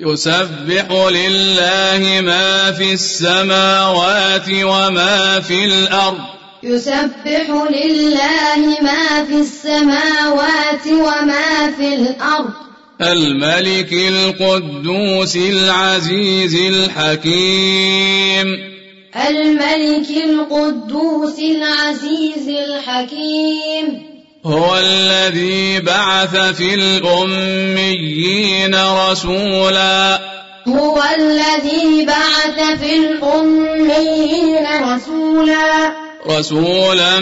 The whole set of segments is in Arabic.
يسبح لله ما في السماوات وما في الأرض. يسبح لله ما في السماوات وما في الأرض. الملك القدوس العزيز الحكيم. الملك القدوس العزيز الحكيم. هو الذي بعث في الأميين رسولا. هو الذي بعث في الأميين رسولا. رسولا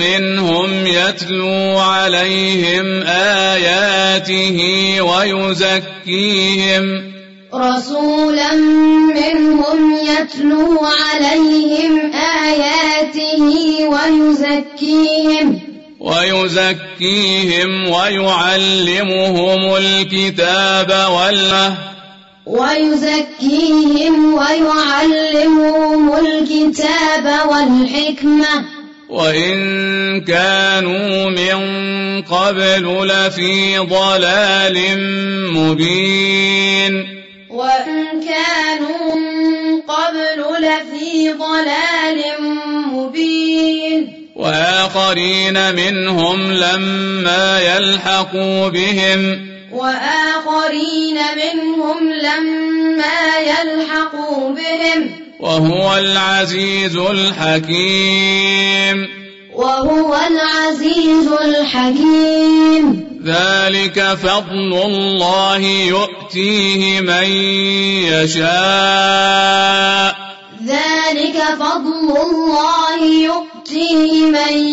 منهم يتلو عليهم آياته ويزكيهم. رسولا منهم يتلو عليهم آياته ويزكيهم. ويزكيهم ويعلمهم الكتاب والله ويزكيهم ويعلمهم الكتاب والحكمة. وإن كانوا من قبل لفي ضلال مبين. وإن كانوا من قبل لفي ضلال مبين. وآخرين منهم لما يلحقوا بهم. وآخرين منهم لما يلحقوا بهم. وهو العزيز الحكيم. وهو العزيز الحكيم. ذلك فضل الله يؤتيه من يشاء. ذلك فضل الله يؤتيه من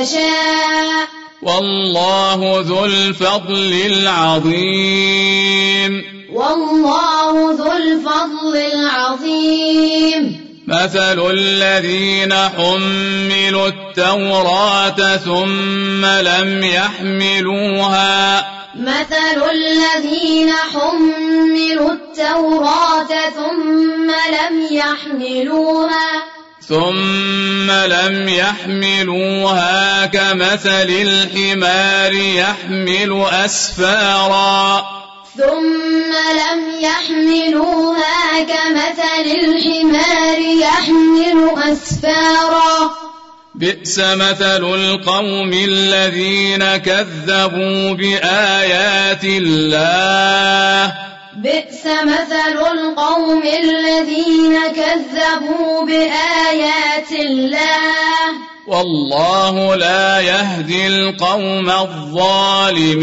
يشاء. والله ذو الفضل العظيم. والله ذو الفضل العظيم. مثل الذين حملوا التوراة ثم لم يحملوها. مثل الذين حملوا التوراة ثم لم يحملوها. ثم لم يحملوها كمثل الحمار يحمل أسفارا. ثم لم يحملوها كمثل الحمار يحمل أسفارا. بئس مثل القوم الذين كذبوا بآيات الله. بئس مثل القوم الذين كذبوا بآيات الله. والله لا يهدي القوم الظالمين.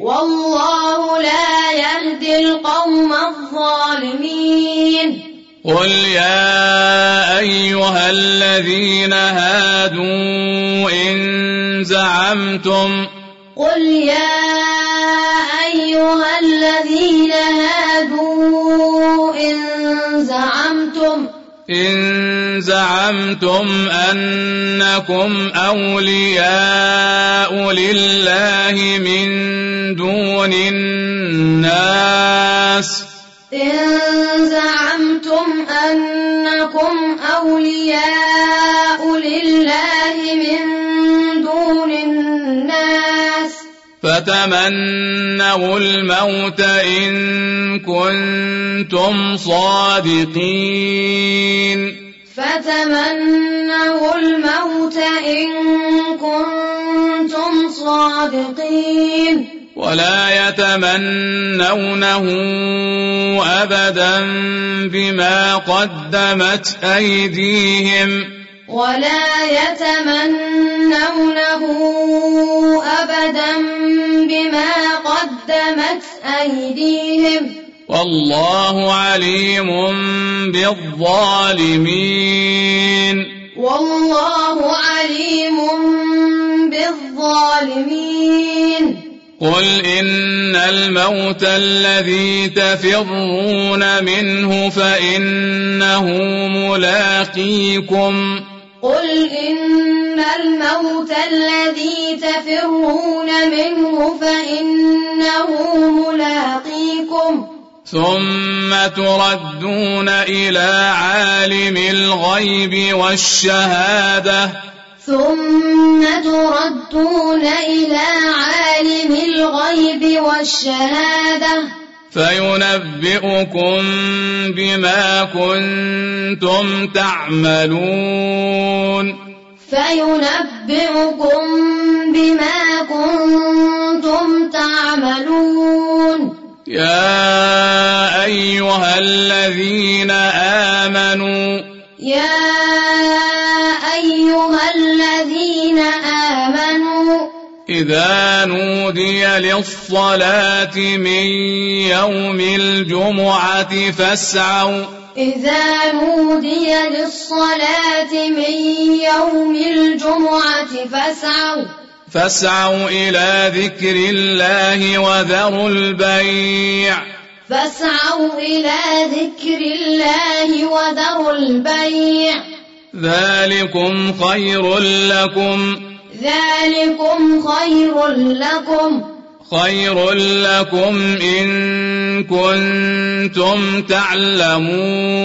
والله لا يهدي القوم الظالمين. قل يا أيها الذين هادوا إن زعمتم قل يا أيها الذين هادوا إن زعمتم إن زعمتم أنكم أولياء لله من دون الناس. إن فتمنوا الموت إن كنتم صادقين فتمنوا الموت إن كنتم صادقين ولا يتمنونه أبدا بما قدمت أيديهم ولا يتمنونه أيديهم والله عليم بالظالمين. والله عليم بالظالمين. قل إن الموت الذي تفرون منه فإنه ملاقيكم. قل إن الموت الذي تفرون منه فإنه ملاقيكم ثم تردون إلى عالم الغيب والشهادة. ثم تردون إلى عالم الغيب والشهادة. فينبئكم بما كنتم تعملون. فينبئكم بما كنتم يا أيها الذين آمنوا يا أيها الذين آمنوا إذا نودي للصلاة من يوم الجمعة فاسعوا. إذا نودي للصلاة من يوم الجمعة فاسعوا. فاسعوا إلى ذكر الله وذروا البيع. فاسعوا إلى ذكر الله وذروا البيع. ذلكم خير لكم. ذلكم خير لكم. خير لكم إن كنتم تعلمون.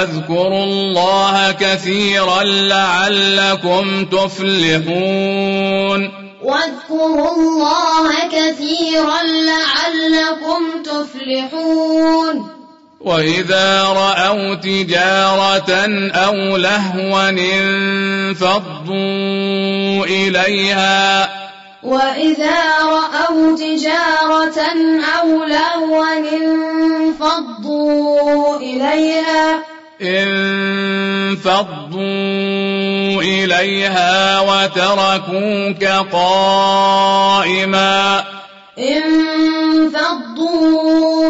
واذكروا الله كثيرا لعلكم تفلحون. واذكروا الله كثيرا لعلكم تفلحون. وإذا رأوا تجارة أو لهوا انفضوا إليها. وإذا رأوا تجارة أو لهوا انفضوا إليها. انفضوا إليها وتركوك قائما. انفضوا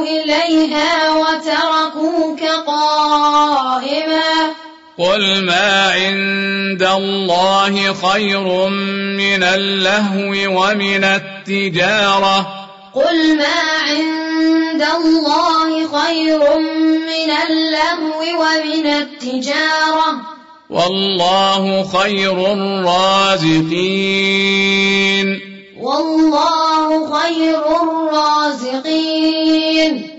إليها وتركوك قائما. قل ما عند الله خير من اللهو ومن التجارة. قل ما عند الله اللهو ومن التجارة. والله خير الرازقين. والله خير الرازقين.